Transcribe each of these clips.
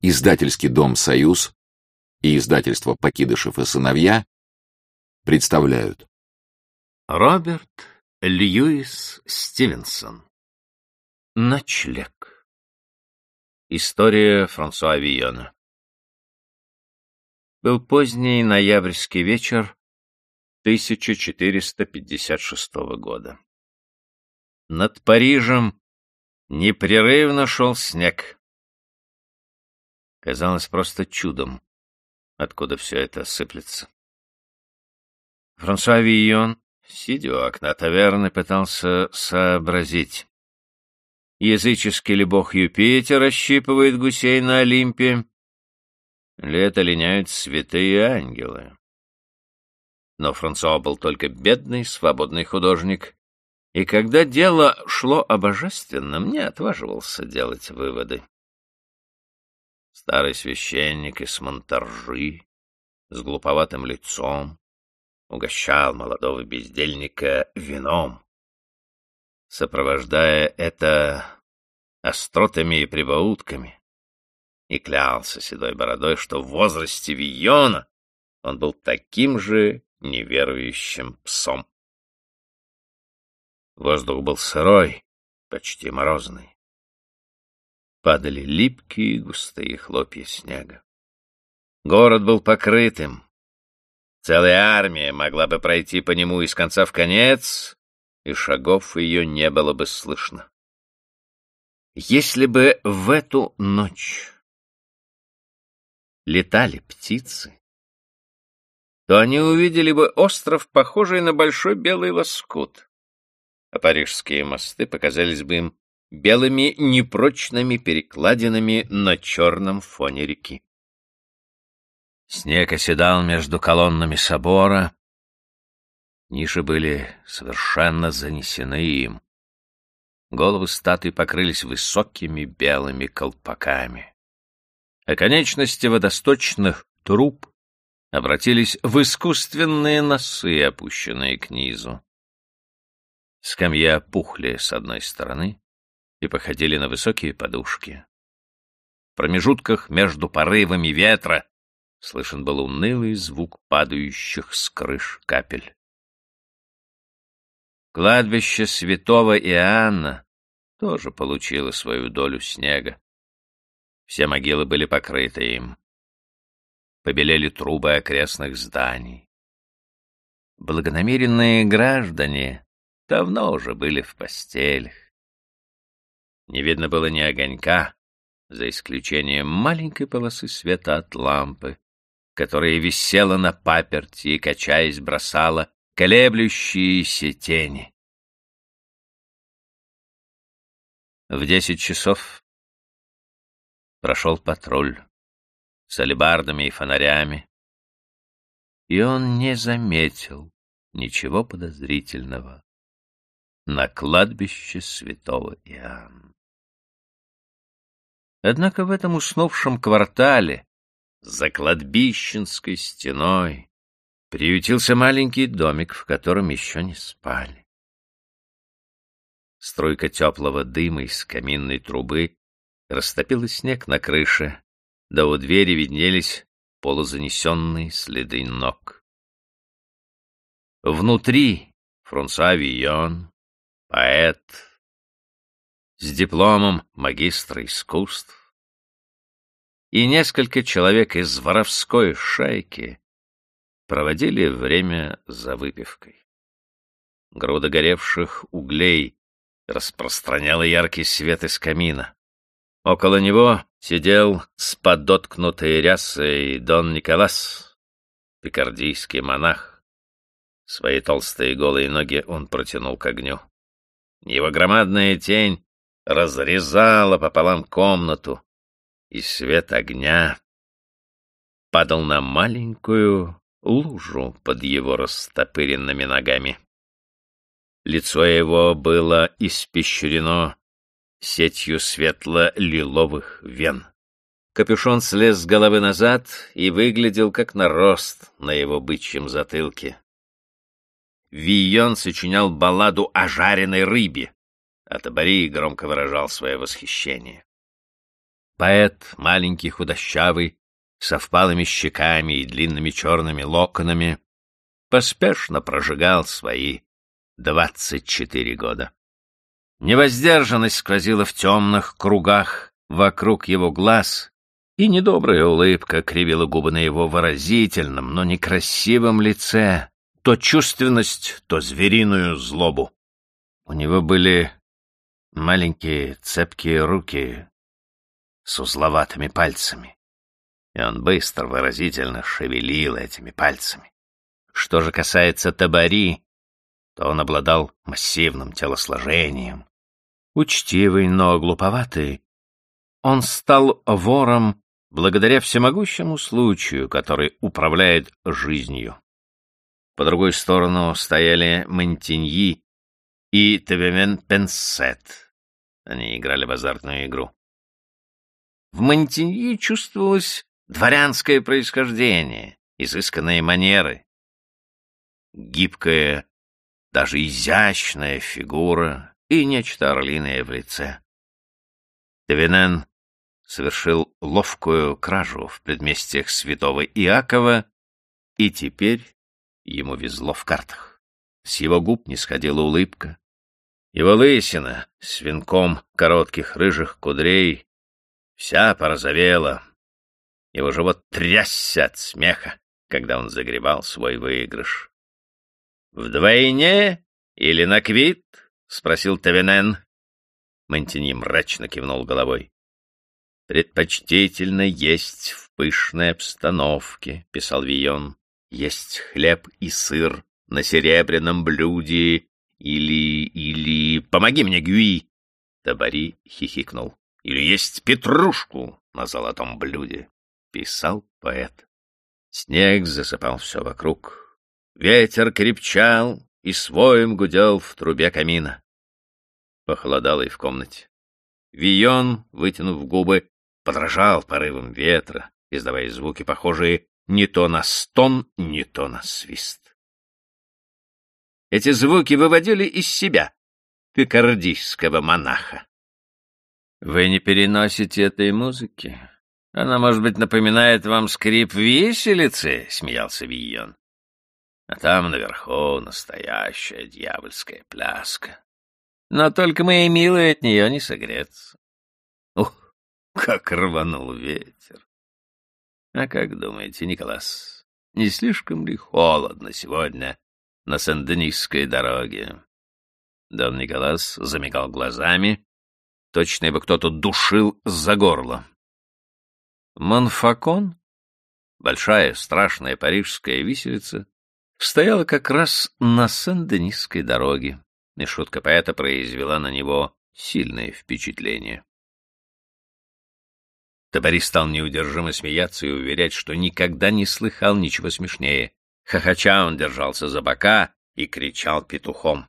издательский дом «Союз» и издательство «Покидышев и сыновья» представляют. Роберт Льюис Стивенсон. Ночлег. История Франсуа Вийона. Был поздний ноябрьский вечер 1456 года. Над Парижем непрерывно шел снег. Казалось просто чудом, откуда все это сыплется. Франсуа Вийон, сидя у окна таверны, пытался сообразить. Языческий ли бог Юпитер ощипывает гусей на Олимпе? Лето линяют святые ангелы. Но Франсуа был только бедный, свободный художник, и когда дело шло о божественном, не отваживался делать выводы. Старый священник из Монтаржи, с глуповатым лицом, угощал молодого бездельника вином, сопровождая это остротами и прибаутками, и клялся седой бородой, что в возрасте Вийона он был таким же неверующим псом. Воздух был сырой, почти морозный. Падали липкие густые хлопья снега. Город был покрытым. Целая армия могла бы пройти по нему из конца в конец, и шагов ее не было бы слышно. Если бы в эту ночь летали птицы, то они увидели бы остров, похожий на большой белый лоскут, а парижские мосты показались бы им белыми непрочными перекладинами на черном фоне реки. Снег оседал между колоннами собора, Ниши были совершенно занесены им. Головы статуй покрылись высокими белыми колпаками. А конечности водосточных труб обратились в искусственные носы, опущенные к низу. Скамья пухли с одной стороны и походили на высокие подушки. В промежутках между порывами ветра слышен был унылый звук падающих с крыш капель. Кладбище святого Иоанна тоже получило свою долю снега. Все могилы были покрыты им. Побелели трубы окрестных зданий. Благонамеренные граждане давно уже были в постелях. Не видно было ни огонька, за исключением маленькой полосы света от лампы, которая висела на паперти и, качаясь, бросала колеблющиеся тени. В десять часов прошел патруль с алебардами и фонарями, и он не заметил ничего подозрительного на кладбище святого Иоанна. Однако в этом уснувшем квартале, за кладбищенской стеной, приютился маленький домик, в котором еще не спали. Струйка теплого дыма из каминной трубы растопила снег на крыше, да у двери виднелись полузанесенные следы ног. Внутри Франсуа Вийон, поэт, с дипломом магистра искусств, и несколько человек из воровской шайки проводили время за выпивкой. Груда горевших углей распространяла яркий свет из камина. Около него сидел с подоткнутой рясой Дон Николас, пикардийский монах. Свои толстые голые ноги он протянул к огню. Его громадная тень разрезала пополам комнату, и свет огня падал на маленькую лужу под его растопыренными ногами. Лицо его было испещрено сетью светло-лиловых вен. Капюшон слез с головы назад и выглядел как нарост на его бычьем затылке. Вийон сочинял балладу о жареной рыбе, а Табари громко выражал свое восхищение. Поэт, маленький, худощавый, со впалыми щеками и длинными черными локонами, поспешно прожигал свои двадцать четыре года. Невоздержанность сквозила в темных кругах вокруг его глаз, и недобрая улыбка кривила губы на его выразительном, но некрасивом лице, то чувственность, то звериную злобу. У него были маленькие цепкие руки с узловатыми пальцами, и он быстро, выразительно шевелил этими пальцами. Что же касается Табари, то он обладал массивным телосложением, учтивый, но глуповатый. Он стал вором благодаря всемогущему случаю, который управляет жизнью. По другой сторону стояли Монтиньи и Твемен Пенсет. Они играли в азартную игру. В Монтиньи чувствовалось дворянское происхождение, изысканные манеры, гибкая, даже изящная фигура и нечто орлиное в лице. Твенен совершил ловкую кражу в предместьях святого Иакова, и теперь ему везло в картах. С его губ не сходила улыбка. Его лысина с венком коротких рыжих кудрей вся порозовела. Его живот трясся от смеха, когда он загребал свой выигрыш. «Вдвойне или на квит?» — спросил Тавенен. Монтини мрачно кивнул головой. «Предпочтительно есть в пышной обстановке», — писал Вион. «Есть хлеб и сыр на серебряном блюде или... или... Помоги мне, Гюи!» Табари хихикнул. «Или есть петрушку на золотом блюде», — писал поэт. Снег засыпал все вокруг. Ветер крепчал и своим гудел в трубе камина. Похолодало и в комнате. Вион, вытянув губы, подражал порывам ветра, издавая звуки, похожие не то на стон, не то на свист. Эти звуки выводили из себя пикардийского монаха. «Вы не переносите этой музыки? Она, может быть, напоминает вам скрип виселицы?» — смеялся Вийон. «А там наверху настоящая дьявольская пляска. Но только мои милые от нее не согреться. Ух, как рванул ветер! А как думаете, Николас, не слишком ли холодно сегодня на Сен-Денисской дороге? Дон Николас замигал глазами, точно его кто-то душил за горло. Монфакон, большая страшная парижская виселица, стояла как раз на Сен-Денисской дороге, и шутка поэта произвела на него сильное впечатление. Табари стал неудержимо смеяться и уверять, что никогда не слыхал ничего смешнее. Хохоча он держался за бока и кричал петухом.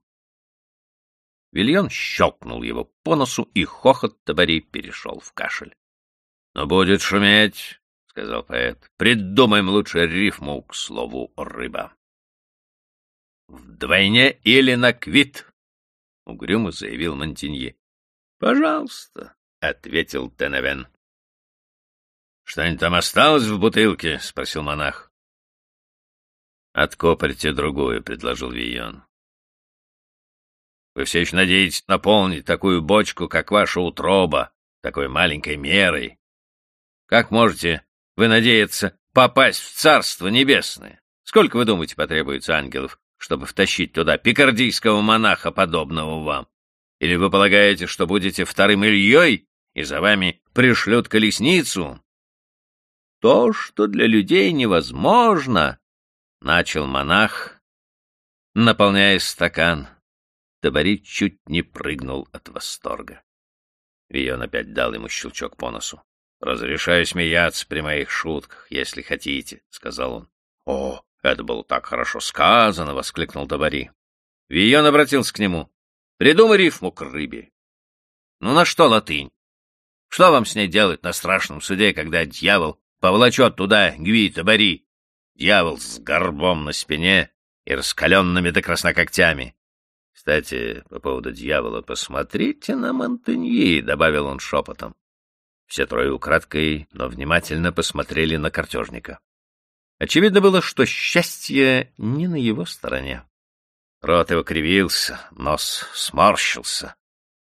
Вильон щелкнул его по носу, и хохот Табари перешел в кашель. — Но будет шуметь, — сказал поэт. — Придумаем лучше рифму к слову «рыба». — Вдвойне или на квит, — угрюмо заявил Монтинье. — Пожалуйста, — ответил Теневен. Что-нибудь там осталось в бутылке? — спросил монах. — Откопайте другую, — предложил Вийон. — Вы все еще надеетесь наполнить такую бочку, как ваша утроба, такой маленькой мерой? Как можете вы надеяться попасть в Царство Небесное? Сколько, вы думаете, потребуется ангелов, чтобы втащить туда пикардийского монаха, подобного вам? Или вы полагаете, что будете вторым Ильей, и за вами пришлют колесницу? то, что для людей невозможно, — начал монах, наполняя стакан. Табари чуть не прыгнул от восторга. Вион опять дал ему щелчок по носу. — Разрешаю смеяться при моих шутках, если хотите, — сказал он. — О, это было так хорошо сказано! — воскликнул Табари. Вион обратился к нему. — Придумай рифму к рыбе. — Ну на что латынь? Что вам с ней делать на страшном суде, когда дьявол повлачет туда Гвита Бори, дьявол с горбом на спине и раскаленными до краснокогтями. Кстати, по поводу дьявола, посмотрите на Монтеньи, — добавил он шепотом. Все трое украдкой, но внимательно посмотрели на картежника. Очевидно было, что счастье не на его стороне. Рот его кривился, нос сморщился.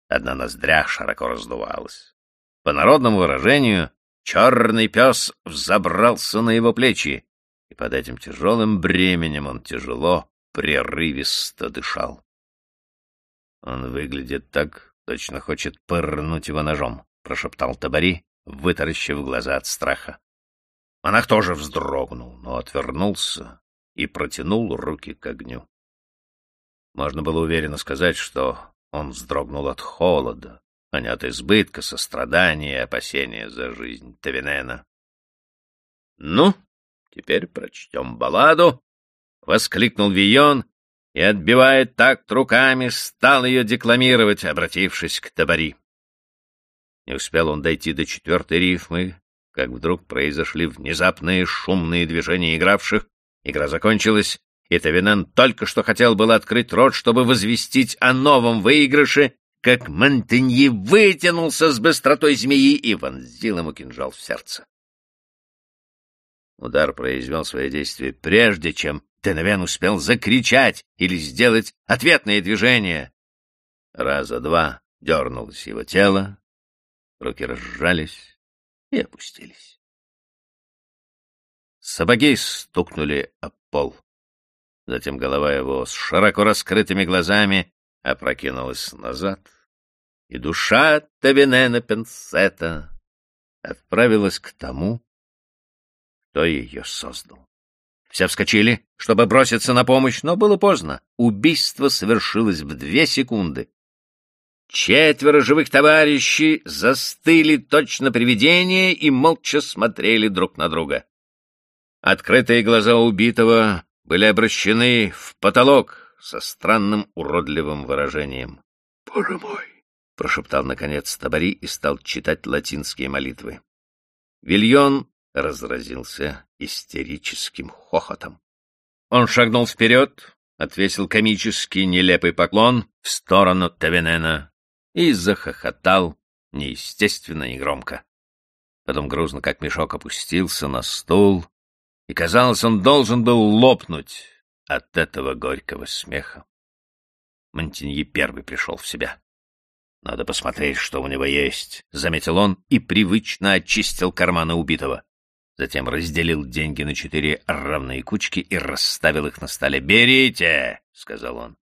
Одна ноздря широко раздувалась. По народному выражению, черный пес взобрался на его плечи, и под этим тяжелым бременем он тяжело, прерывисто дышал. Он выглядит так, точно хочет пырнуть его ножом, — прошептал Табари, вытаращив глаза от страха. Монах тоже вздрогнул, но отвернулся и протянул руки к огню. Можно было уверенно сказать, что он вздрогнул от холода, а не от избытка сострадания и опасения за жизнь Тавинена. — Ну, теперь прочтем балладу, — воскликнул Вион и, отбивая такт руками, стал ее декламировать, обратившись к Табари. Не успел он дойти до четвертой рифмы, как вдруг произошли внезапные шумные движения игравших, игра закончилась, и Тавинен только что хотел было открыть рот, чтобы возвестить о новом выигрыше, как Монтеньи вытянулся с быстротой змеи и вонзил ему кинжал в сердце. Удар произвел свое действие прежде, чем Теневен успел закричать или сделать ответное движение. Раза два дернулось его тело, руки разжались и опустились. Сапоги стукнули об пол. Затем голова его с широко раскрытыми глазами опрокинулась назад, и душа Тавинена Пенсета отправилась к тому, кто ее создал. Все вскочили, чтобы броситься на помощь, но было поздно. Убийство совершилось в две секунды. Четверо живых товарищей застыли точно привидения и молча смотрели друг на друга. Открытые глаза убитого были обращены в потолок со странным уродливым выражением. — Боже мой! — прошептал, наконец, Табари и стал читать латинские молитвы. Вильон разразился истерическим хохотом. Он шагнул вперед, отвесил комический нелепый поклон в сторону Тавенена и захохотал неестественно и громко. Потом грузно, как мешок, опустился на стул, и, казалось, он должен был лопнуть от этого горького смеха. Монтиньи первый пришел в себя. «Надо посмотреть, что у него есть», — заметил он и привычно очистил карманы убитого. Затем разделил деньги на четыре равные кучки и расставил их на столе. «Берите!» — сказал он.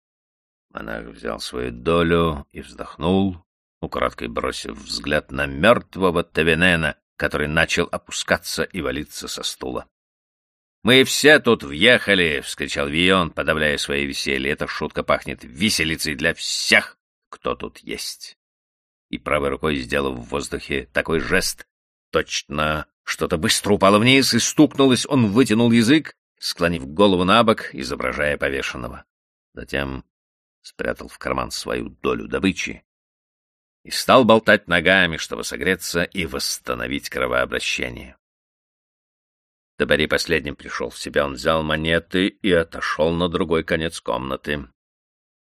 Монах взял свою долю и вздохнул, украдкой бросив взгляд на мертвого Тавенена, который начал опускаться и валиться со стула. «Мы все тут въехали!» — вскричал Вион, подавляя свои веселье. «Эта шутка пахнет виселицей для всех, кто тут есть!» И правой рукой, сделав в воздухе такой жест, точно что-то быстро упало вниз и стукнулось, он вытянул язык, склонив голову на бок, изображая повешенного. Затем спрятал в карман свою долю добычи и стал болтать ногами, чтобы согреться и восстановить кровообращение. Табари последним пришел в себя, он взял монеты и отошел на другой конец комнаты.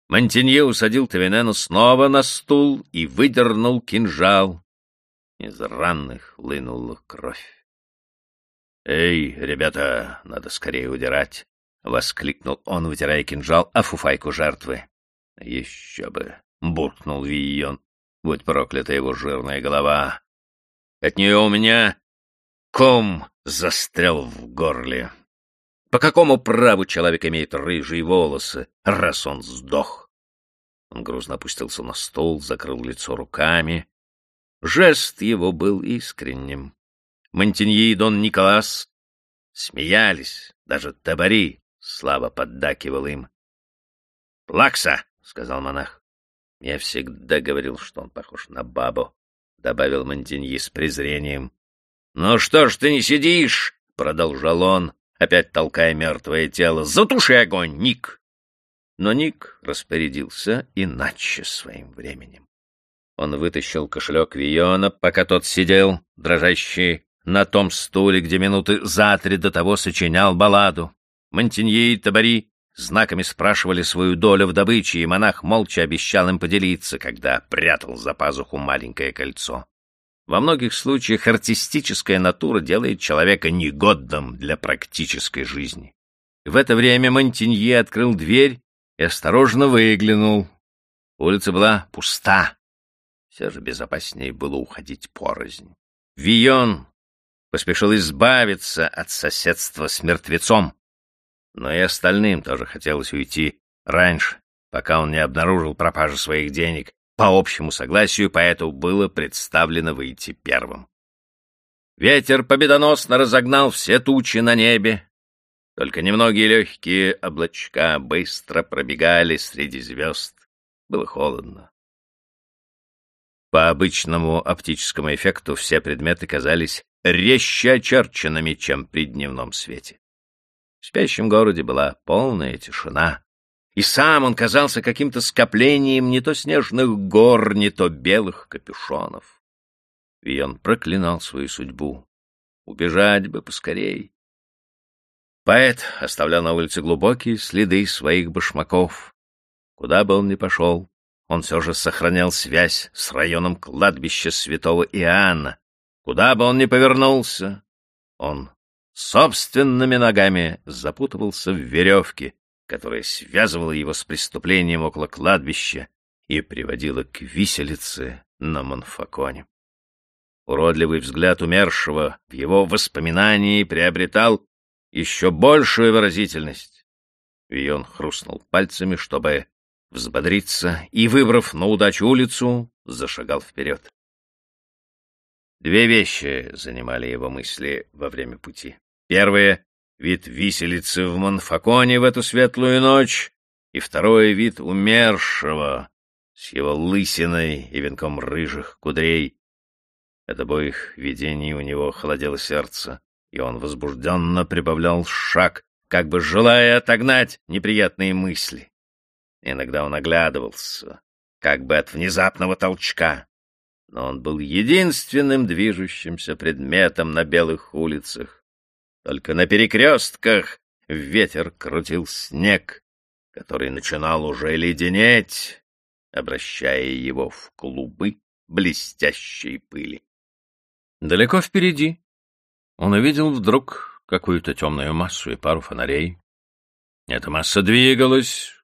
Монтенье усадил Тавинену снова на стул и выдернул кинжал. Из ранных хлынула кровь. «Эй, ребята, надо скорее удирать!» — воскликнул он, вытирая кинжал о фуфайку жертвы. «Еще бы!» — буркнул Вийон. «Будь проклята его жирная голова! От нее у меня ком застрял в горле. По какому праву человек имеет рыжие волосы, раз он сдох? Он грузно опустился на стол, закрыл лицо руками. Жест его был искренним. Монтеньи и Дон Николас смеялись, даже Табари слабо поддакивал им. — Плакса, — сказал монах. — Я всегда говорил, что он похож на бабу, — добавил Монтеньи с презрением. «Ну что ж ты не сидишь?» — продолжал он, опять толкая мертвое тело. «Затуши огонь, Ник!» Но Ник распорядился иначе своим временем. Он вытащил кошелек Виона, пока тот сидел, дрожащий, на том стуле, где минуты за три до того сочинял балладу. Монтенье и Табари знаками спрашивали свою долю в добыче, и монах молча обещал им поделиться, когда прятал за пазуху маленькое кольцо. Во многих случаях артистическая натура делает человека негодным для практической жизни. В это время Монтенье открыл дверь и осторожно выглянул. Улица была пуста. Все же безопаснее было уходить порознь. Вион поспешил избавиться от соседства с мертвецом. Но и остальным тоже хотелось уйти раньше, пока он не обнаружил пропажу своих денег. По общему согласию поэту было представлено выйти первым. Ветер победоносно разогнал все тучи на небе. Только немногие легкие облачка быстро пробегали среди звезд. Было холодно. По обычному оптическому эффекту все предметы казались резче очерченными, чем при дневном свете. В спящем городе была полная тишина, и сам он казался каким-то скоплением не то снежных гор, не то белых капюшонов. И он проклинал свою судьбу. Убежать бы поскорей. Поэт оставлял на улице глубокие следы своих башмаков. Куда бы он ни пошел, он все же сохранял связь с районом кладбища святого Иоанна, Куда бы он ни повернулся, он собственными ногами запутывался в веревке, которая связывала его с преступлением около кладбища и приводила к виселице на Монфаконе. Уродливый взгляд умершего в его воспоминании приобретал еще большую выразительность. И он хрустнул пальцами, чтобы взбодриться, и, выбрав на удачу улицу, зашагал вперед. Две вещи занимали его мысли во время пути. Первое — вид виселицы в Монфаконе в эту светлую ночь, и второе — вид умершего с его лысиной и венком рыжих кудрей. От обоих видений у него холодело сердце, и он возбужденно прибавлял шаг, как бы желая отогнать неприятные мысли. Иногда он оглядывался, как бы от внезапного толчка, но он был единственным движущимся предметом на белых улицах. Только на перекрестках ветер крутил снег, который начинал уже леденеть, обращая его в клубы блестящей пыли. Далеко впереди он увидел вдруг какую-то темную массу и пару фонарей. Эта масса двигалась,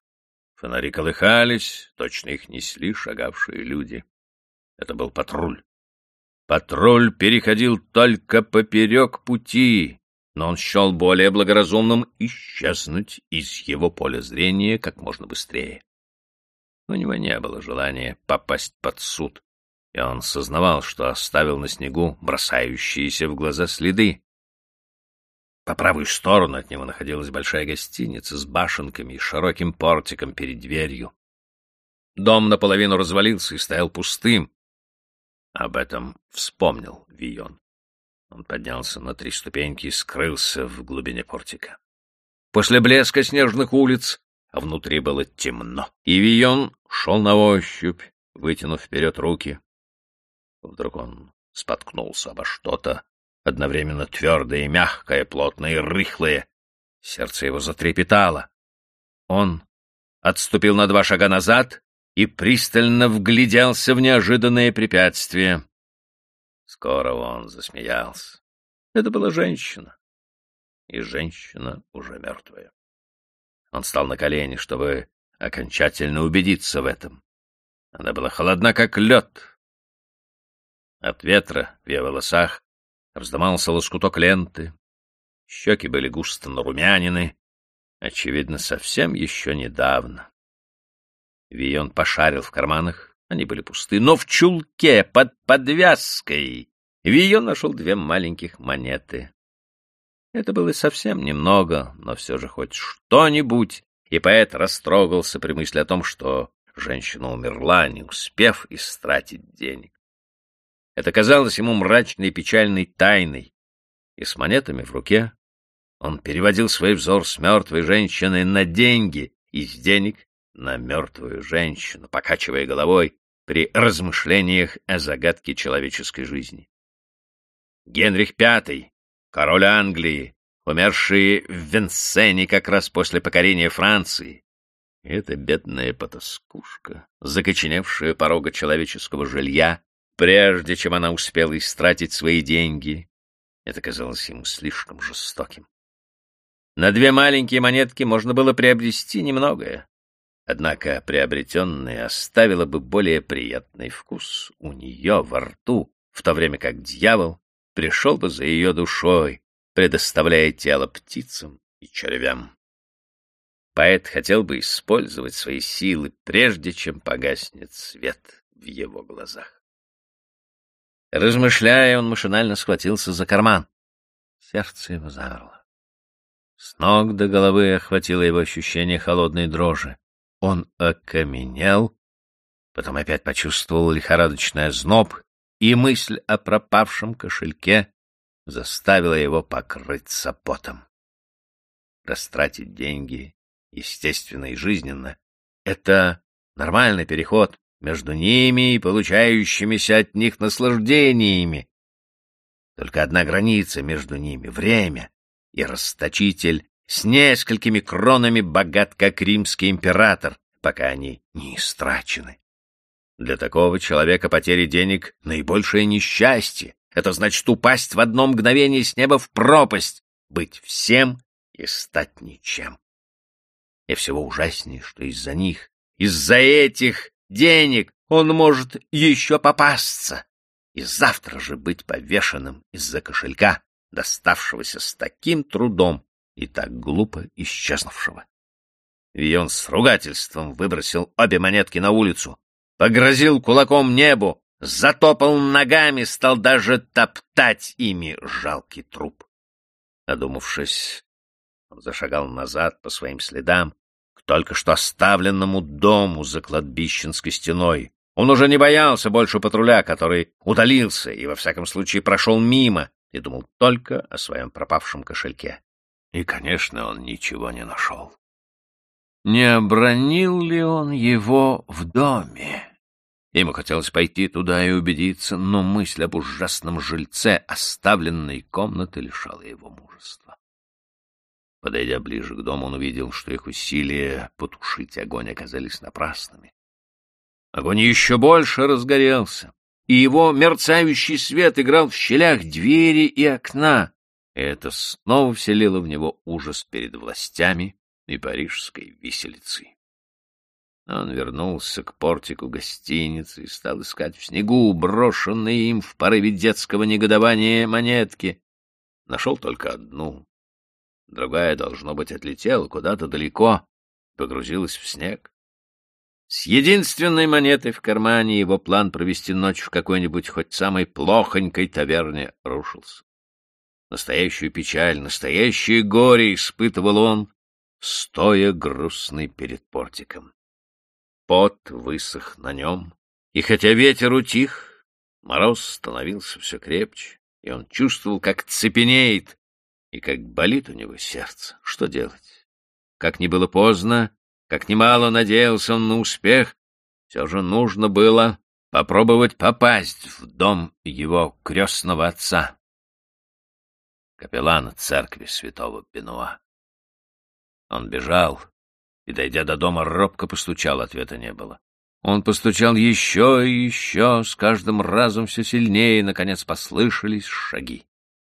фонари колыхались, точно их несли шагавшие люди. Это был патруль. Патруль переходил только поперек пути, но он счел более благоразумным исчезнуть из его поля зрения как можно быстрее. У него не было желания попасть под суд, и он сознавал, что оставил на снегу бросающиеся в глаза следы. По правую сторону от него находилась большая гостиница с башенками и широким портиком перед дверью. Дом наполовину развалился и стоял пустым, об этом вспомнил Вион. Он поднялся на три ступеньки и скрылся в глубине портика. После блеска снежных улиц внутри было темно, и Вион шел на ощупь, вытянув вперед руки. Вдруг он споткнулся обо что-то, одновременно твердое и мягкое, плотное и рыхлое. Сердце его затрепетало. Он отступил на два шага назад и пристально вгляделся в неожиданное препятствие. Скоро он засмеялся. Это была женщина, и женщина уже мертвая. Он встал на колени, чтобы окончательно убедиться в этом. Она была холодна, как лед. От ветра в ее волосах вздымался лоскуток ленты. Щеки были густо нарумянины, очевидно, совсем еще недавно. Вион пошарил в карманах, они были пусты, но в чулке под подвязкой Вион нашел две маленьких монеты. Это было совсем немного, но все же хоть что-нибудь, и поэт растрогался при мысли о том, что женщина умерла, не успев истратить денег. Это казалось ему мрачной и печальной тайной, и с монетами в руке он переводил свой взор с мертвой женщины на деньги, и с денег на мертвую женщину, покачивая головой при размышлениях о загадке человеческой жизни. Генрих V, король Англии, умерший в Венсене как раз после покорения Франции, эта бедная потаскушка, закоченевшая порога человеческого жилья, прежде чем она успела истратить свои деньги. Это казалось ему слишком жестоким. На две маленькие монетки можно было приобрести немногое. Однако приобретенное оставило бы более приятный вкус у нее во рту, в то время как дьявол пришел бы за ее душой, предоставляя тело птицам и червям. Поэт хотел бы использовать свои силы, прежде чем погаснет свет в его глазах. Размышляя, он машинально схватился за карман. Сердце его замерло. С ног до головы охватило его ощущение холодной дрожи. Он окаменел, потом опять почувствовал лихорадочный озноб, и мысль о пропавшем кошельке заставила его покрыться потом. Растратить деньги, естественно и жизненно, это нормальный переход между ними и получающимися от них наслаждениями. Только одна граница между ними — время, и расточитель с несколькими кронами богат, как римский император, пока они не истрачены. Для такого человека потери денег — наибольшее несчастье. Это значит упасть в одно мгновение с неба в пропасть, быть всем и стать ничем. И всего ужаснее, что из-за них, из-за этих денег он может еще попасться и завтра же быть повешенным из-за кошелька, доставшегося с таким трудом и так глупо исчезнувшего. И он с ругательством выбросил обе монетки на улицу, погрозил кулаком небу, затопал ногами, стал даже топтать ими жалкий труп. Одумавшись, он зашагал назад по своим следам, только что оставленному дому за кладбищенской стеной. Он уже не боялся больше патруля, который удалился и, во всяком случае, прошел мимо и думал только о своем пропавшем кошельке. И, конечно, он ничего не нашел. Не обронил ли он его в доме? Ему хотелось пойти туда и убедиться, но мысль об ужасном жильце оставленной комнаты лишала его мужества. Подойдя ближе к дому, он увидел, что их усилия потушить огонь оказались напрасными. Огонь еще больше разгорелся, и его мерцающий свет играл в щелях двери и окна, это снова вселило в него ужас перед властями и парижской виселицей. Он вернулся к портику гостиницы и стал искать в снегу брошенные им в порыве детского негодования монетки. Нашел только одну, Другая, должно быть, отлетела куда-то далеко, погрузилась в снег. С единственной монетой в кармане его план провести ночь в какой-нибудь хоть самой плохонькой таверне рушился. Настоящую печаль, настоящее горе испытывал он, стоя грустный перед портиком. Пот высох на нем, и хотя ветер утих, мороз становился все крепче, и он чувствовал, как цепенеет, и как болит у него сердце. Что делать? Как ни было поздно, как немало надеялся он на успех, все же нужно было попробовать попасть в дом его крестного отца, капеллана церкви святого Бенуа. Он бежал и, дойдя до дома, робко постучал, ответа не было. Он постучал еще и еще, с каждым разом все сильнее, и, наконец, послышались шаги.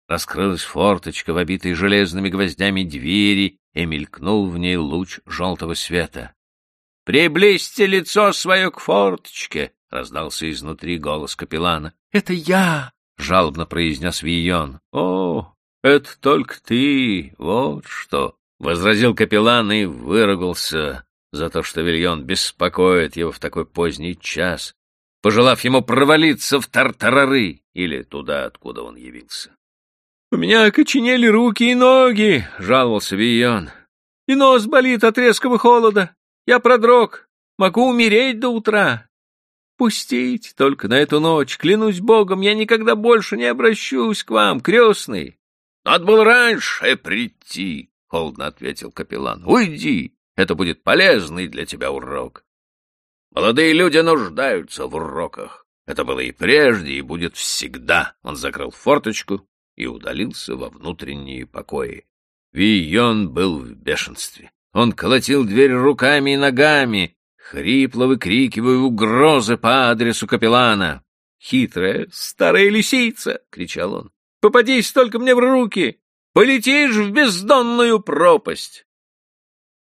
Раскрылась форточка, в обитой железными гвоздями двери, и мелькнул в ней луч желтого света. — Приблизьте лицо свое к форточке! — раздался изнутри голос капеллана. — Это я! — жалобно произнес Вийон. — О, это только ты! Вот что! — возразил капеллан и выругался за то, что Вильон беспокоит его в такой поздний час, пожелав ему провалиться в тартарары или туда, откуда он явился. «У меня окоченели руки и ноги», — жаловался Вийон. «И нос болит от резкого холода. Я продрог. Могу умереть до утра. Пустите только на эту ночь. Клянусь богом, я никогда больше не обращусь к вам, крестный». «Надо было раньше прийти», — холодно ответил капеллан. «Уйди, это будет полезный для тебя урок. Молодые люди нуждаются в уроках. Это было и прежде, и будет всегда». Он закрыл форточку и удалился во внутренние покои. Вийон был в бешенстве. Он колотил дверь руками и ногами, хрипло выкрикивая угрозы по адресу капеллана. хитрая старая лисица!» — кричал он. «Попадись только мне в руки! Полетишь в бездонную пропасть!»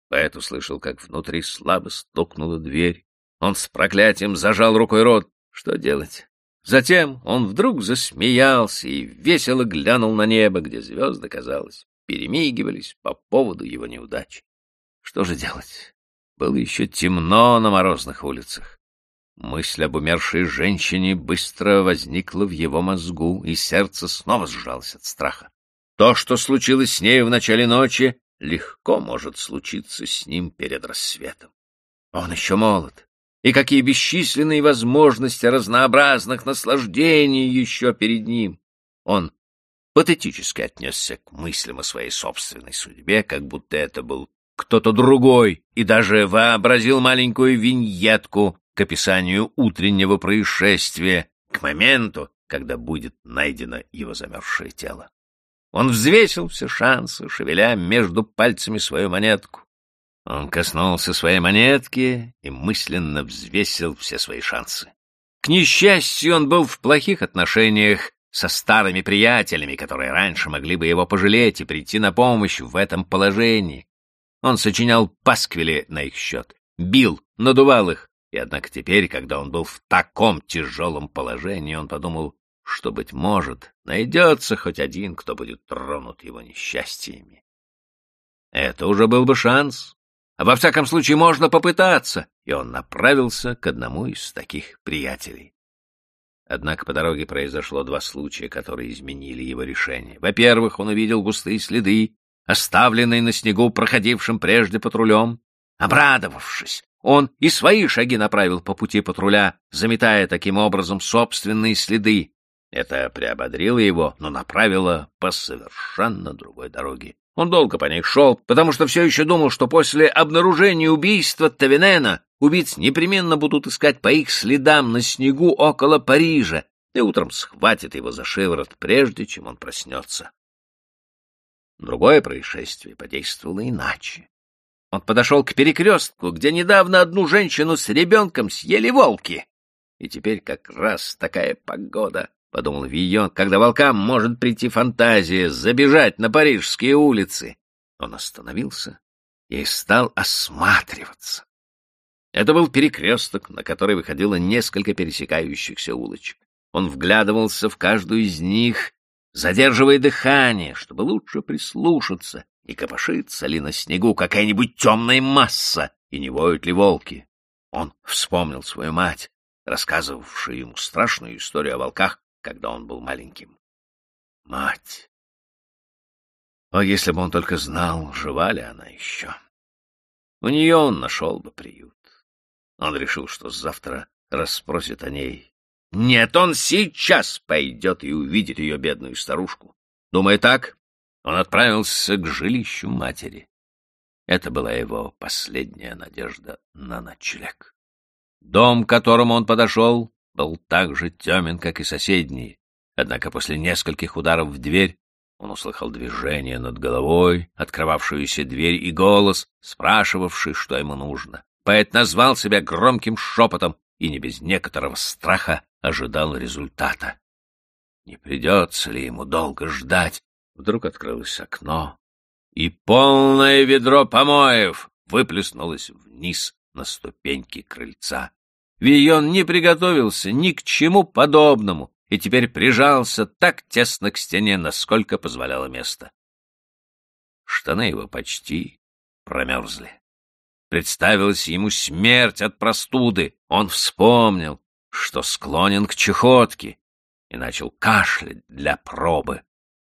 Поэт услышал, как внутри слабо стукнула дверь. Он с проклятием зажал рукой рот. Что делать? Затем он вдруг засмеялся и весело глянул на небо, где звезды, казалось, перемигивались по поводу его неудачи. Что же делать? Было еще темно на морозных улицах. Мысль об умершей женщине быстро возникла в его мозгу, и сердце снова сжалось от страха. То, что случилось с ней в начале ночи, легко может случиться с ним перед рассветом. Он еще молод, и какие бесчисленные возможности разнообразных наслаждений еще перед ним. Он патетически отнесся к мыслям о своей собственной судьбе, как будто это был кто-то другой, и даже вообразил маленькую виньетку к описанию утреннего происшествия, к моменту, когда будет найдено его замерзшее тело. Он взвесил все шансы, шевеля между пальцами свою монетку. Он коснулся своей монетки и мысленно взвесил все свои шансы. К несчастью, он был в плохих отношениях со старыми приятелями, которые раньше могли бы его пожалеть и прийти на помощь в этом положении. Он сочинял пасквили на их счет, бил, надувал их, и однако теперь, когда он был в таком тяжелом положении, он подумал, что, быть может, найдется хоть один, кто будет тронут его несчастьями. Это уже был бы шанс. А во всяком случае, можно попытаться, и он направился к одному из таких приятелей. Однако по дороге произошло два случая, которые изменили его решение. Во-первых, он увидел густые следы, оставленные на снегу проходившим прежде патрулем. Обрадовавшись, он и свои шаги направил по пути патруля, заметая таким образом собственные следы. Это приободрило его, но направило по совершенно другой дороге. Он долго по ней шел, потому что все еще думал, что после обнаружения убийства Тавинена убийц непременно будут искать по их следам на снегу около Парижа, и утром схватит его за шиворот, прежде чем он проснется. Другое происшествие подействовало иначе. Он подошел к перекрестку, где недавно одну женщину с ребенком съели волки. И теперь как раз такая погода. — подумал Вийон, — когда волкам может прийти фантазия забежать на парижские улицы. Он остановился и стал осматриваться. Это был перекресток, на который выходило несколько пересекающихся улочек. Он вглядывался в каждую из них, задерживая дыхание, чтобы лучше прислушаться, и копошится ли на снегу какая-нибудь темная масса, и не воют ли волки. Он вспомнил свою мать, рассказывавшую ему страшную историю о волках, когда он был маленьким. Мать! О, если бы он только знал, жива ли она еще. У нее он нашел бы приют. Он решил, что завтра расспросит о ней. Нет, он сейчас пойдет и увидит ее бедную старушку. Думая так, он отправился к жилищу матери. Это была его последняя надежда на ночлег. Дом, к которому он подошел, был так же темен, как и соседние. Однако после нескольких ударов в дверь он услыхал движение над головой, открывавшуюся дверь и голос, спрашивавший, что ему нужно. Поэт назвал себя громким шепотом и не без некоторого страха ожидал результата. Не придется ли ему долго ждать? Вдруг открылось окно, и полное ведро помоев выплеснулось вниз на ступеньки крыльца. Вийон не приготовился ни к чему подобному и теперь прижался так тесно к стене, насколько позволяло место. Штаны его почти промерзли. Представилась ему смерть от простуды. Он вспомнил, что склонен к чехотке, и начал кашлять для пробы.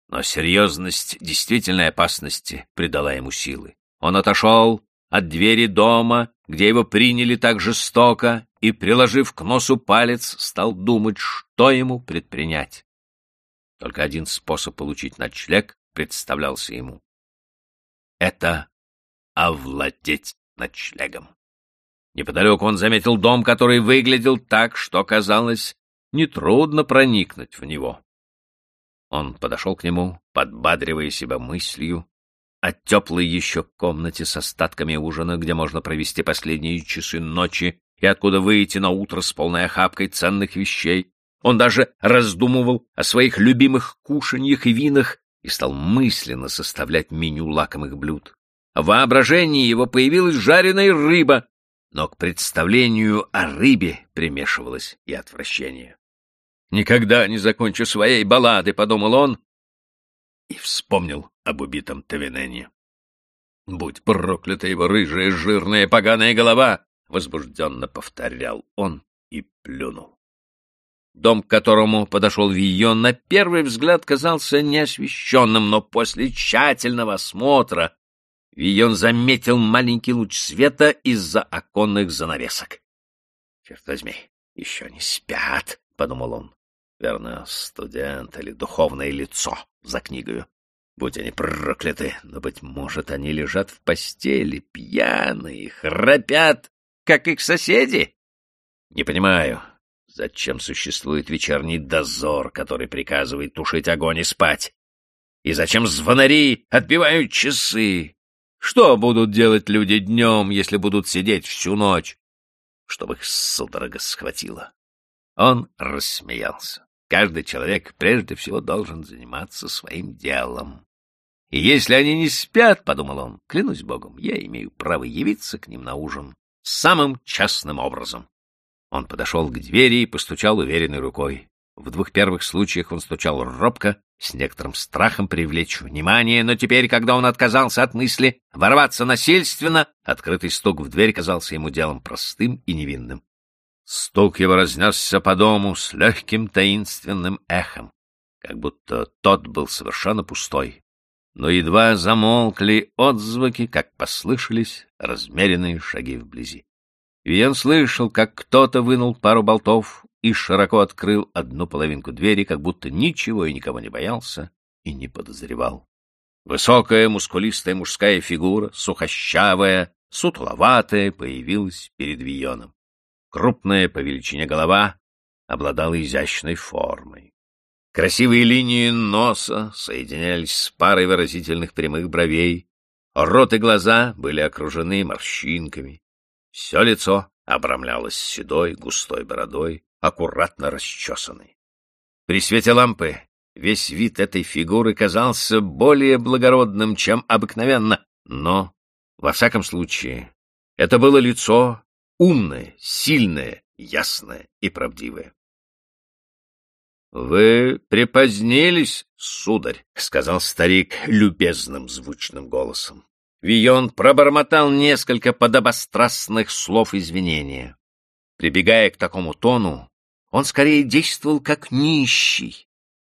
Но серьезность действительной опасности придала ему силы. Он отошел от двери дома, где его приняли так жестоко, и, приложив к носу палец, стал думать, что ему предпринять. Только один способ получить ночлег представлялся ему. Это овладеть ночлегом. Неподалеку он заметил дом, который выглядел так, что казалось нетрудно проникнуть в него. Он подошел к нему, подбадривая себя мыслью о теплой еще комнате с остатками ужина, где можно провести последние часы ночи и откуда выйти на утро с полной охапкой ценных вещей. Он даже раздумывал о своих любимых кушаньях и винах и стал мысленно составлять меню лакомых блюд. В воображении его появилась жареная рыба, но к представлению о рыбе примешивалось и отвращение. «Никогда не закончу своей баллады», — подумал он, и вспомнил об убитом Тавинене. «Будь проклята его рыжая, жирная, поганая голова!» — возбужденно повторял он и плюнул. Дом, к которому подошел Вийон, на первый взгляд казался неосвещенным, но после тщательного осмотра Вийон заметил маленький луч света из-за оконных занавесок. «Черт возьми, еще не спят», — подумал он. «Верно, студент или духовное лицо за книгою. Будь они прокляты, но, быть может, они лежат в постели, пьяные, храпят, как их соседи. Не понимаю, зачем существует вечерний дозор, который приказывает тушить огонь и спать? И зачем звонари отбивают часы? Что будут делать люди днем, если будут сидеть всю ночь? Чтобы их судорога схватила. Он рассмеялся. Каждый человек прежде всего должен заниматься своим делом. И если они не спят, — подумал он, — клянусь богом, я имею право явиться к ним на ужин самым частным образом. Он подошел к двери и постучал уверенной рукой. В двух первых случаях он стучал робко, с некоторым страхом привлечь внимание, но теперь, когда он отказался от мысли ворваться насильственно, открытый стук в дверь казался ему делом простым и невинным. Стук его разнесся по дому с легким таинственным эхом, как будто тот был совершенно пустой. Но едва замолкли отзвуки, как послышались размеренные шаги вблизи. Виен слышал, как кто-то вынул пару болтов и широко открыл одну половинку двери, как будто ничего и никого не боялся и не подозревал. Высокая, мускулистая мужская фигура, сухощавая, сутуловатая, появилась перед Вионом. Крупная по величине голова обладала изящной формой. Красивые линии носа соединялись с парой выразительных прямых бровей, рот и глаза были окружены морщинками. Все лицо обрамлялось седой, густой бородой, аккуратно расчесанный. При свете лампы весь вид этой фигуры казался более благородным, чем обыкновенно, но, во всяком случае, это было лицо умное, сильное, ясное и правдивое. — Вы припозднились, сударь, — сказал старик любезным звучным голосом. Вион пробормотал несколько подобострастных слов извинения. Прибегая к такому тону, он скорее действовал как нищий,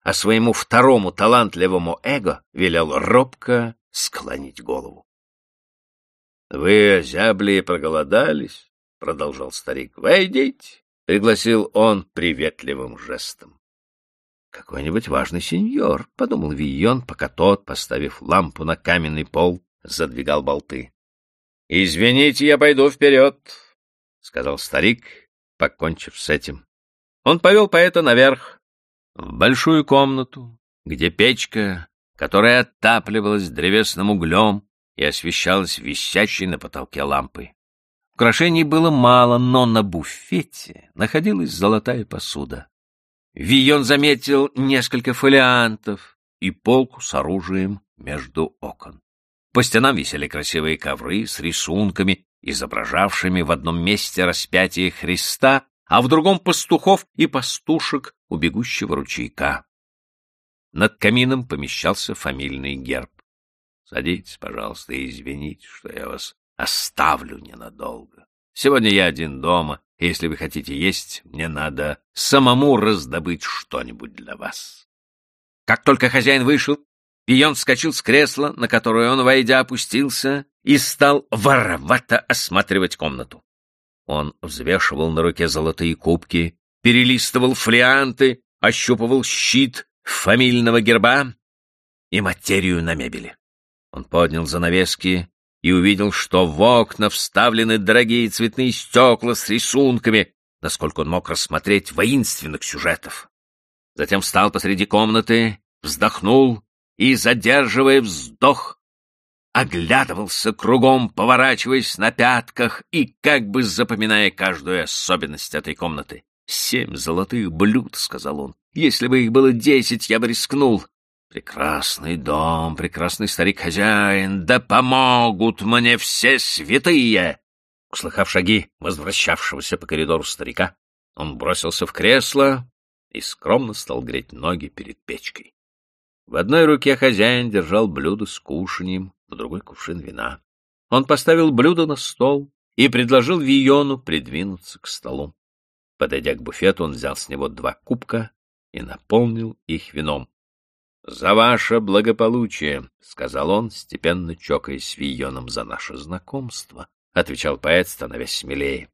а своему второму талантливому эго велел робко склонить голову. — Вы озябли и проголодались? — продолжал старик. — Войдите, — пригласил он приветливым жестом. — Какой-нибудь важный сеньор, — подумал Вийон, пока тот, поставив лампу на каменный пол, задвигал болты. — Извините, я пойду вперед, — сказал старик, покончив с этим. Он повел поэта наверх, в большую комнату, где печка, которая отапливалась древесным углем и освещалась висящей на потолке лампой. Украшений было мало, но на буфете находилась золотая посуда. Вион заметил несколько фолиантов и полку с оружием между окон. По стенам висели красивые ковры с рисунками, изображавшими в одном месте распятие Христа, а в другом пастухов и пастушек у бегущего ручейка. Над камином помещался фамильный герб. Садитесь, пожалуйста, и извините, что я вас оставлю ненадолго. Сегодня я один дома, и если вы хотите есть, мне надо самому раздобыть что-нибудь для вас. Как только хозяин вышел, Пион вскочил с кресла, на которое он, войдя, опустился, и стал воровато осматривать комнату. Он взвешивал на руке золотые кубки, перелистывал флианты, ощупывал щит фамильного герба и материю на мебели. Он поднял занавески и увидел, что в окна вставлены дорогие цветные стекла с рисунками, насколько он мог рассмотреть воинственных сюжетов. Затем встал посреди комнаты, вздохнул и, задерживая вздох, оглядывался кругом, поворачиваясь на пятках и как бы запоминая каждую особенность этой комнаты. Семь золотых блюд, — сказал он. Если бы их было десять, я бы рискнул. Прекрасный дом, прекрасный старик-хозяин, да помогут мне все святые! Услыхав шаги возвращавшегося по коридору старика, он бросился в кресло и скромно стал греть ноги перед печкой. В одной руке хозяин держал блюдо с кушаньем, в другой — кувшин вина. Он поставил блюдо на стол и предложил Виону придвинуться к столу. Подойдя к буфету, он взял с него два кубка и наполнил их вином. — За ваше благополучие, — сказал он, степенно чокаясь с Вионом за наше знакомство, — отвечал поэт, становясь смелее.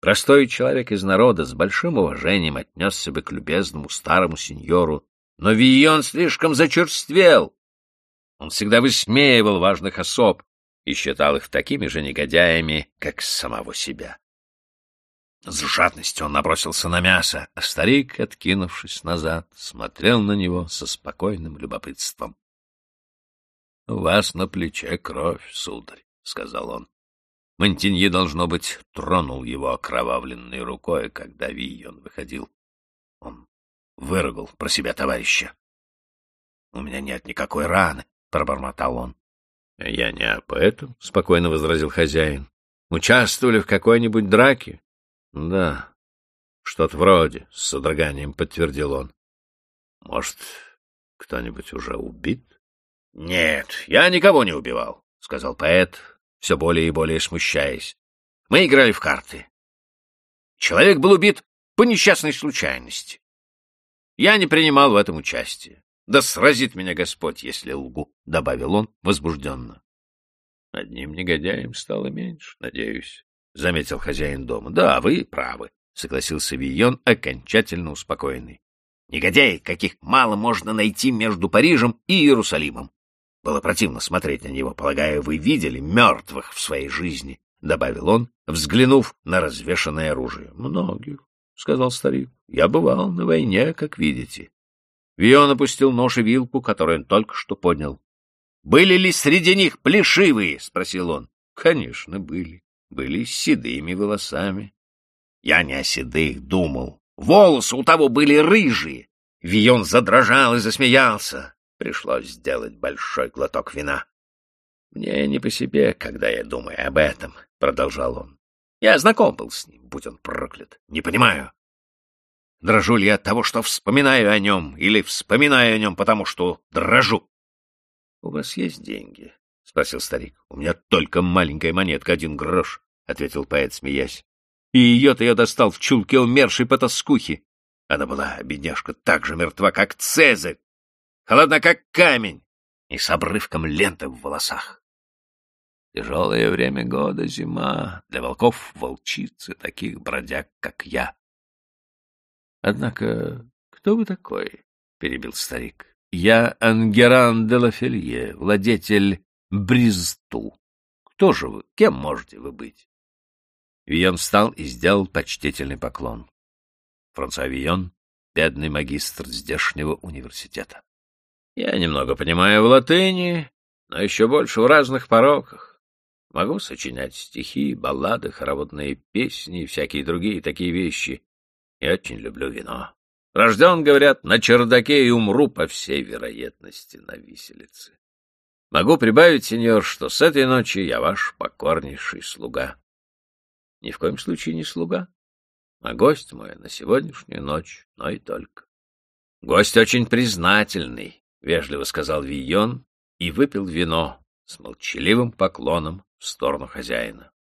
Простой человек из народа с большим уважением отнесся бы к любезному старому сеньору, но Вион слишком зачерствел. Он всегда высмеивал важных особ и считал их такими же негодяями, как самого себя. С жадностью он набросился на мясо, а старик, откинувшись назад, смотрел на него со спокойным любопытством. — У вас на плече кровь, сударь, — сказал он. Монтинье, должно быть, тронул его окровавленной рукой, когда Вийон выходил. Он выругал про себя товарища. — У меня нет никакой раны, — пробормотал он. — Я не об этом, — спокойно возразил хозяин. — Участвовали в какой-нибудь драке? — Да, что-то вроде, — с содроганием подтвердил он. — Может, кто-нибудь уже убит? — Нет, я никого не убивал, — сказал поэт, все более и более смущаясь. — Мы играли в карты. Человек был убит по несчастной случайности. Я не принимал в этом участие. Да сразит меня Господь, если лгу, — добавил он возбужденно. — Одним негодяем стало меньше, надеюсь. — заметил хозяин дома. — Да, вы правы, — согласился Вийон, окончательно успокоенный. — Негодяи, каких мало можно найти между Парижем и Иерусалимом. Было противно смотреть на него, полагаю, вы видели мертвых в своей жизни, — добавил он, взглянув на развешанное оружие. — Многих, — сказал старик. — Я бывал на войне, как видите. Вион опустил нож и вилку, которую он только что поднял. — Были ли среди них плешивые? — спросил он. — Конечно, были были с седыми волосами. Я не о седых думал. Волосы у того были рыжие. Вион задрожал и засмеялся. Пришлось сделать большой глоток вина. «Мне не по себе, когда я думаю об этом», — продолжал он. «Я знаком был с ним, будь он проклят. Не понимаю. Дрожу ли я от того, что вспоминаю о нем, или вспоминаю о нем, потому что дрожу?» «У вас есть деньги?» — спросил старик. — У меня только маленькая монетка, один грош, — ответил поэт, смеясь. И ее-то я достал в чулке умершей по тоскухе. Она была, бедняжка, так же мертва, как Цезарь, холодна, как камень, и с обрывком ленты в волосах. Тяжелое время года, зима, для волков волчицы, таких бродяг, как я. — Однако, кто вы такой? — перебил старик. — Я Ангеран де Лафелье, владетель Бристу. Кто же вы? Кем можете вы быть? Вион встал и сделал почтительный поклон. Франсуа Вион — бедный магистр здешнего университета. Я немного понимаю в латыни, но еще больше в разных пороках. Могу сочинять стихи, баллады, хороводные песни и всякие другие такие вещи. И очень люблю вино. Рожден, говорят, на чердаке и умру, по всей вероятности, на виселице. Могу прибавить, сеньор, что с этой ночи я ваш покорнейший слуга. Ни в коем случае не слуга, а гость мой на сегодняшнюю ночь, но и только. Гость очень признательный, — вежливо сказал Вийон и выпил вино с молчаливым поклоном в сторону хозяина.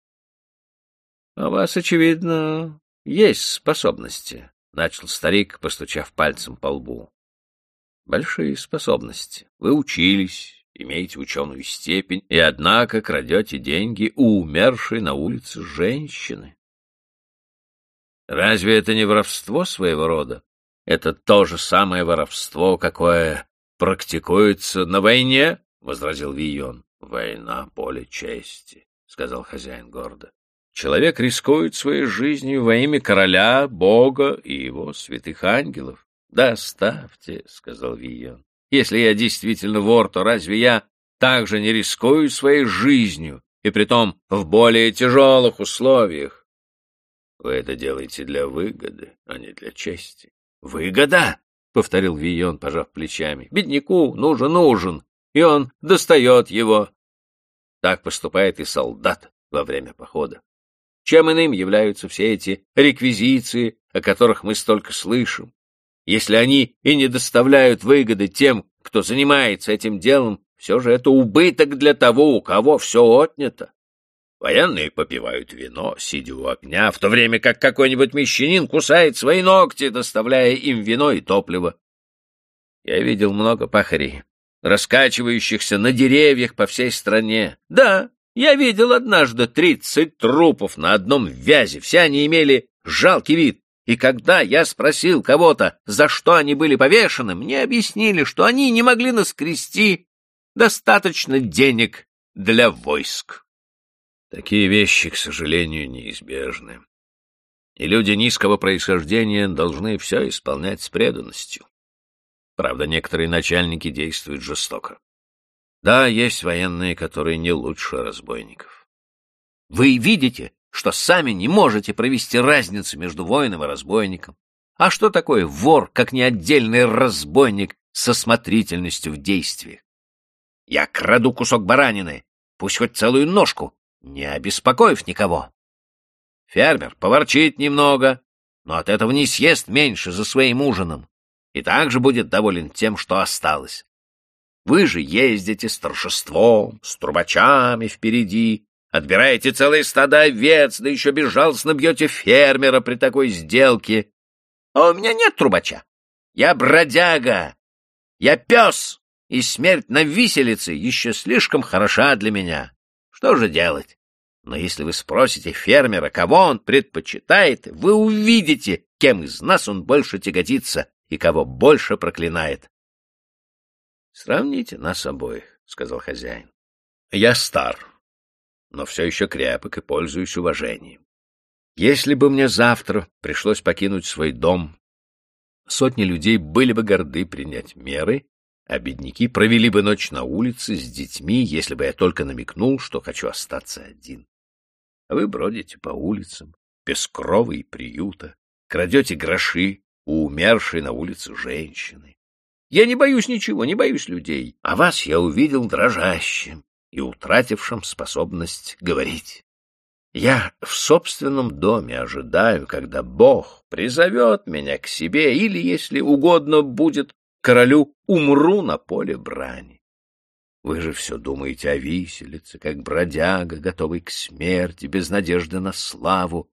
— А у вас, очевидно, есть способности, — начал старик, постучав пальцем по лбу. — Большие способности. Вы учились, имеете ученую степень, и, однако, крадете деньги у умершей на улице женщины. Разве это не воровство своего рода? Это то же самое воровство, какое практикуется на войне, — возразил Вийон. — Война — поле чести, — сказал хозяин города. Человек рискует своей жизнью во имя короля, бога и его святых ангелов. — Да оставьте, — сказал Вийон. Если я действительно вор, то разве я также не рискую своей жизнью, и притом в более тяжелых условиях? Вы это делаете для выгоды, а не для чести. Выгода? — повторил Вион, пожав плечами. Бедняку нужен ужин, и он достает его. Так поступает и солдат во время похода. Чем иным являются все эти реквизиции, о которых мы столько слышим? Если они и не доставляют выгоды тем, кто занимается этим делом, все же это убыток для того, у кого все отнято. Военные попивают вино, сидя у огня, в то время как какой-нибудь мещанин кусает свои ногти, доставляя им вино и топливо. Я видел много пахарей, раскачивающихся на деревьях по всей стране. Да, я видел однажды тридцать трупов на одном вязе, все они имели жалкий вид. И когда я спросил кого-то, за что они были повешены, мне объяснили, что они не могли наскрести достаточно денег для войск. Такие вещи, к сожалению, неизбежны. И люди низкого происхождения должны все исполнять с преданностью. Правда, некоторые начальники действуют жестоко. Да, есть военные, которые не лучше разбойников. Вы видите, что сами не можете провести разницу между воином и разбойником. А что такое вор, как не отдельный разбойник со смотрительностью в действиях? Я краду кусок баранины, пусть хоть целую ножку, не обеспокоив никого. Фермер поворчит немного, но от этого не съест меньше за своим ужином и также будет доволен тем, что осталось. Вы же ездите с торжеством, с трубачами впереди, отбираете целые стада овец, да еще безжалостно бьете фермера при такой сделке. А у меня нет трубача. Я бродяга, я пес, и смерть на виселице еще слишком хороша для меня. Что же делать? Но если вы спросите фермера, кого он предпочитает, вы увидите, кем из нас он больше тяготится и кого больше проклинает. — Сравните нас обоих, — сказал хозяин. — Я стар, но все еще крепок и пользуюсь уважением. Если бы мне завтра пришлось покинуть свой дом, сотни людей были бы горды принять меры, а бедняки провели бы ночь на улице с детьми, если бы я только намекнул, что хочу остаться один. А вы бродите по улицам, без крова и приюта, крадете гроши у умершей на улице женщины. Я не боюсь ничего, не боюсь людей, а вас я увидел дрожащим и утратившим способность говорить. Я в собственном доме ожидаю, когда Бог призовет меня к себе или, если угодно будет, королю умру на поле брани. Вы же все думаете о виселице, как бродяга, готовый к смерти, без надежды на славу.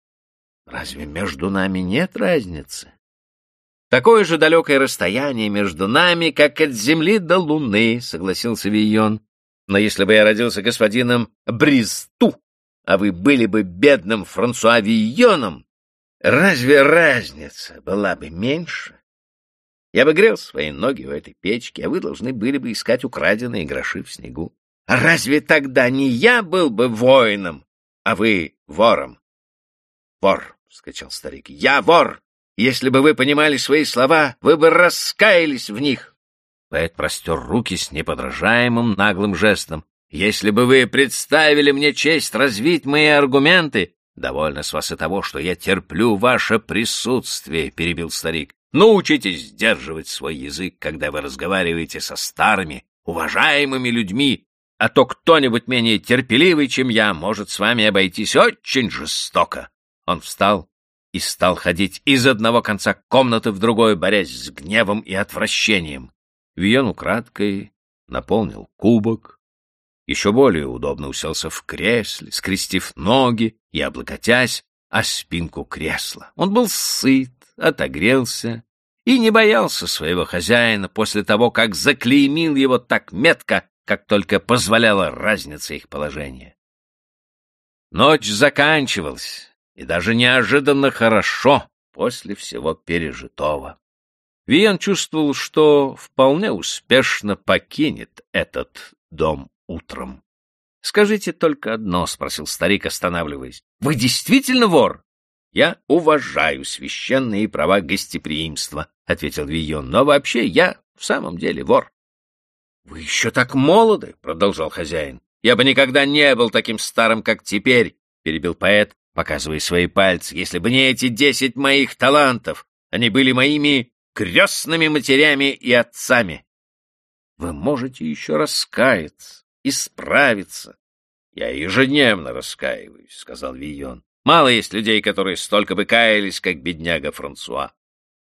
Разве между нами нет разницы? Такое же далекое расстояние между нами, как от Земли до Луны, — согласился Вийон. Но если бы я родился господином Бристу, а вы были бы бедным Франсуа Вийоном, разве разница была бы меньше? Я бы грел свои ноги в этой печке, а вы должны были бы искать украденные гроши в снегу. А разве тогда не я был бы воином, а вы вором? — Вор, — скачал старик, — я вор! Если бы вы понимали свои слова, вы бы раскаялись в них. Поэт простер руки с неподражаемым наглым жестом. Если бы вы представили мне честь развить мои аргументы, довольно с вас и того, что я терплю ваше присутствие, — перебил старик. Научитесь сдерживать свой язык, когда вы разговариваете со старыми, уважаемыми людьми, а то кто-нибудь менее терпеливый, чем я, может с вами обойтись очень жестоко. Он встал и стал ходить из одного конца комнаты в другой, борясь с гневом и отвращением. Вион украдкой наполнил кубок, еще более удобно уселся в кресле, скрестив ноги и облокотясь о спинку кресла. Он был сыт, отогрелся и не боялся своего хозяина после того, как заклеймил его так метко, как только позволяла разница их положения. Ночь заканчивалась, и даже неожиданно хорошо после всего пережитого. Виен чувствовал, что вполне успешно покинет этот дом утром. — Скажите только одно, — спросил старик, останавливаясь. — Вы действительно вор? Я уважаю священные права гостеприимства, — ответил Вийон, — но вообще я в самом деле вор. — Вы еще так молоды, — продолжал хозяин. — Я бы никогда не был таким старым, как теперь, — перебил поэт, показывая свои пальцы, если бы не эти десять моих талантов, они были моими крестными матерями и отцами. Вы можете еще раскаяться, исправиться. Я ежедневно раскаиваюсь, — сказал Вийон. Мало есть людей, которые столько бы каялись, как бедняга Франсуа.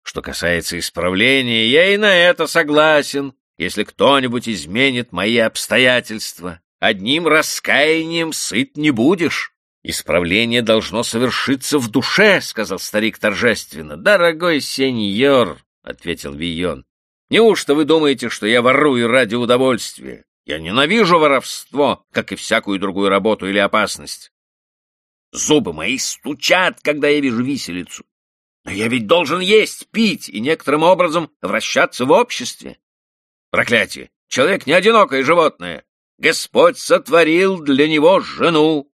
Что касается исправления, я и на это согласен, если кто-нибудь изменит мои обстоятельства. Одним раскаянием сыт не будешь. Исправление должно совершиться в душе, — сказал старик торжественно. — Дорогой сеньор, — ответил Вийон, — неужто вы думаете, что я ворую ради удовольствия? Я ненавижу воровство, как и всякую другую работу или опасность. Зубы мои стучат, когда я вижу виселицу. Но я ведь должен есть, пить и некоторым образом вращаться в обществе. Проклятие! Человек не одинокое животное. Господь сотворил для него жену.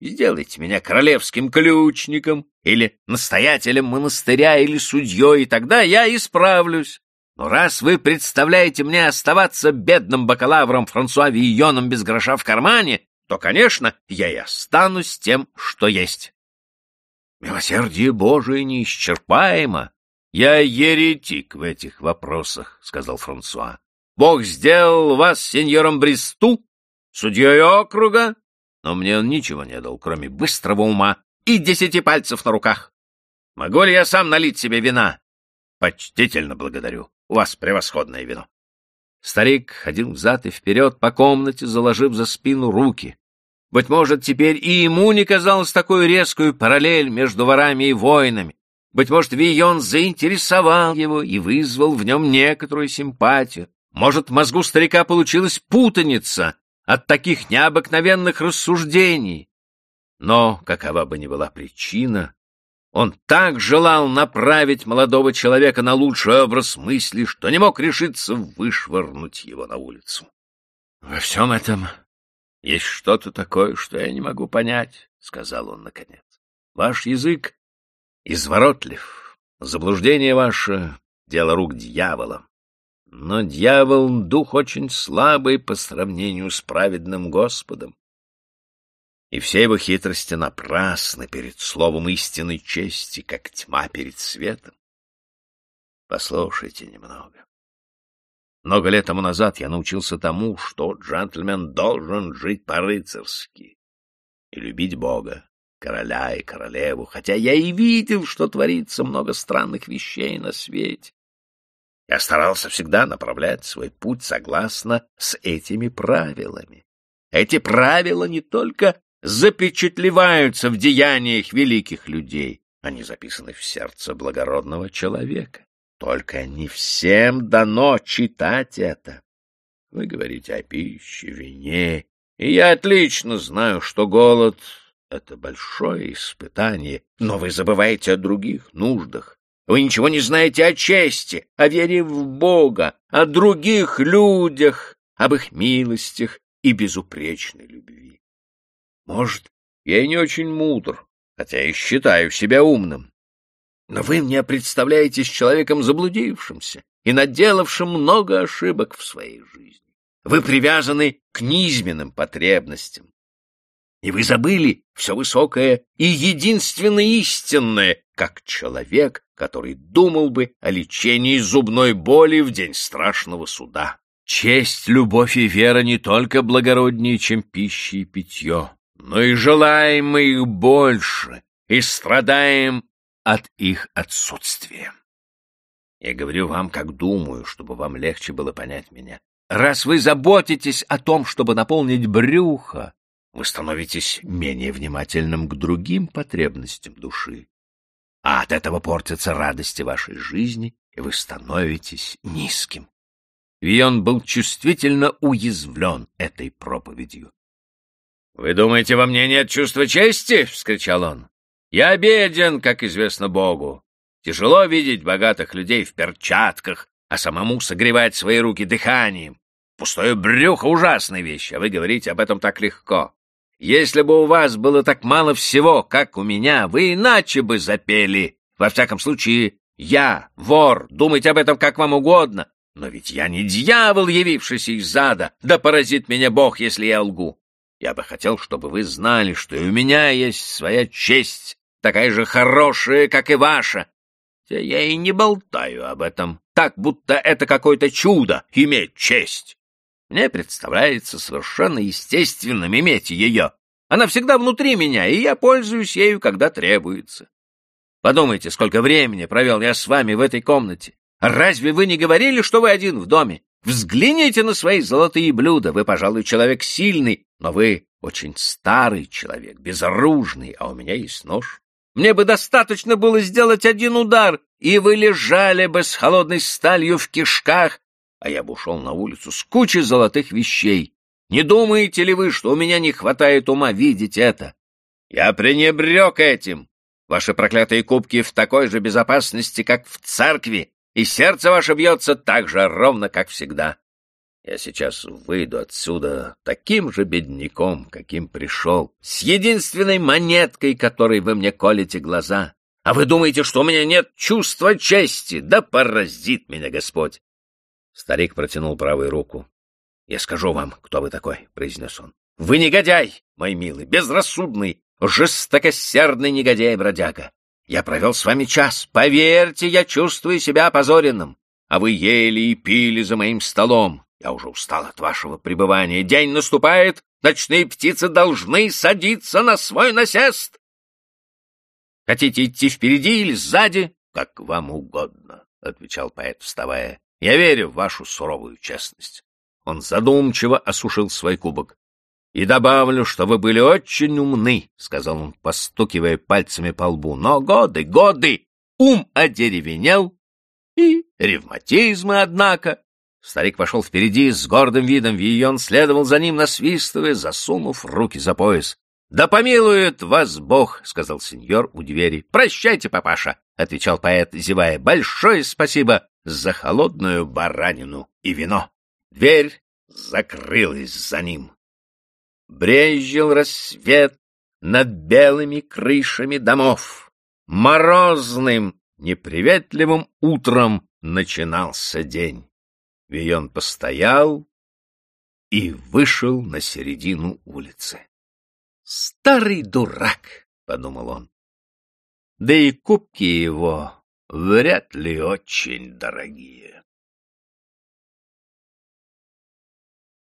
Сделайте меня королевским ключником или настоятелем монастыря или судьей, тогда я исправлюсь. Но раз вы представляете мне оставаться бедным бакалавром Франсуа Вийоном без гроша в кармане, то, конечно, я и останусь тем, что есть. Милосердие Божие неисчерпаемо. Я еретик в этих вопросах, — сказал Франсуа. Бог сделал вас сеньором Бресту, судьей округа, но мне он ничего не дал, кроме быстрого ума и десяти пальцев на руках. Могу ли я сам налить себе вина? Почтительно благодарю. У вас превосходное вино. Старик ходил взад и вперед по комнате, заложив за спину руки. Быть может, теперь и ему не казалось такой резкую параллель между ворами и воинами. Быть может, Вийон заинтересовал его и вызвал в нем некоторую симпатию. Может, в мозгу старика получилась путаница от таких необыкновенных рассуждений. Но, какова бы ни была причина, он так желал направить молодого человека на лучший образ мысли, что не мог решиться вышвырнуть его на улицу. Во всем этом есть что-то такое, что я не могу понять, — сказал он наконец. Ваш язык изворотлив, заблуждение ваше — дело рук дьявола. Но дьявол — дух очень слабый по сравнению с праведным Господом. И все его хитрости напрасны перед словом истинной чести, как тьма перед светом. Послушайте немного. Много лет тому назад я научился тому, что джентльмен должен жить по-рыцарски и любить Бога, короля и королеву, хотя я и видел, что творится много странных вещей на свете. Я старался всегда направлять свой путь согласно с этими правилами. Эти правила не только запечатлеваются в деяниях великих людей, они записаны в сердце благородного человека. Только не всем дано читать это. Вы говорите о пище, вине, и я отлично знаю, что голод — это большое испытание, но вы забываете о других нуждах. Вы ничего не знаете о чести, о вере в Бога, о других людях, об их милостях и безупречной любви. Может, я и не очень мудр, хотя и считаю себя умным. Но вы мне представляетесь человеком заблудившимся и наделавшим много ошибок в своей жизни. Вы привязаны к низменным потребностям. И вы забыли все высокое и единственно истинное, как человек, который думал бы о лечении зубной боли в день страшного суда. Честь, любовь и вера не только благороднее, чем пища и питье, но и желаем мы их больше, и страдаем от их отсутствия. Я говорю вам, как думаю, чтобы вам легче было понять меня. Раз вы заботитесь о том, чтобы наполнить брюхо, вы становитесь менее внимательным к другим потребностям души. А от этого портятся радости вашей жизни, и вы становитесь низким. Вион был чувствительно уязвлен этой проповедью. — Вы думаете, во мне нет чувства чести? — вскричал он. Я беден, как известно Богу. Тяжело видеть богатых людей в перчатках, а самому согревать свои руки дыханием. Пустое брюхо — ужасная вещь, а вы говорите об этом так легко. Если бы у вас было так мало всего, как у меня, вы иначе бы запели. Во всяком случае, я, вор, думайте об этом как вам угодно. Но ведь я не дьявол, явившийся из ада, да поразит меня Бог, если я лгу. Я бы хотел, чтобы вы знали, что и у меня есть своя честь, такая же хорошая, как и ваша. Я и не болтаю об этом, так будто это какое-то чудо — иметь честь. Мне представляется совершенно естественным иметь ее. Она всегда внутри меня, и я пользуюсь ею, когда требуется. Подумайте, сколько времени провел я с вами в этой комнате. Разве вы не говорили, что вы один в доме? Взгляните на свои золотые блюда. Вы, пожалуй, человек сильный, но вы очень старый человек, безоружный, а у меня есть нож. Мне бы достаточно было сделать один удар, и вы лежали бы с холодной сталью в кишках, а я бы ушел на улицу с кучей золотых вещей. Не думаете ли вы, что у меня не хватает ума видеть это? Я пренебрег этим. Ваши проклятые кубки в такой же безопасности, как в церкви, и сердце ваше бьется так же ровно, как всегда. Я сейчас выйду отсюда таким же бедняком, каким пришел, с единственной монеткой, которой вы мне колите глаза. А вы думаете, что у меня нет чувства чести? Да поразит меня Господь!» Старик протянул правую руку. «Я скажу вам, кто вы такой», — произнес он. «Вы негодяй, мой милый, безрассудный, жестокосердный негодяй-бродяга. Я провел с вами час. Поверьте, я чувствую себя опозоренным. А вы ели и пили за моим столом. Я уже устал от вашего пребывания. День наступает, ночные птицы должны садиться на свой насест. Хотите идти впереди или сзади? Как вам угодно, — отвечал поэт, вставая. Я верю в вашу суровую честность. Он задумчиво осушил свой кубок. И добавлю, что вы были очень умны, — сказал он, постукивая пальцами по лбу. Но годы, годы, ум одеревенел, и ревматизмы, однако. Старик пошел впереди с гордым видом, Вийон следовал за ним, насвистывая, засунув руки за пояс. — Да помилует вас Бог, — сказал сеньор у двери. — Прощайте, папаша, — отвечал поэт, зевая. — Большое спасибо за холодную баранину и вино. Дверь закрылась за ним. Брезжил рассвет над белыми крышами домов. Морозным, неприветливым утром начинался день. Вион постоял и вышел на середину улицы. «Старый дурак!» — подумал он. Да и кубки его вряд ли очень дорогие.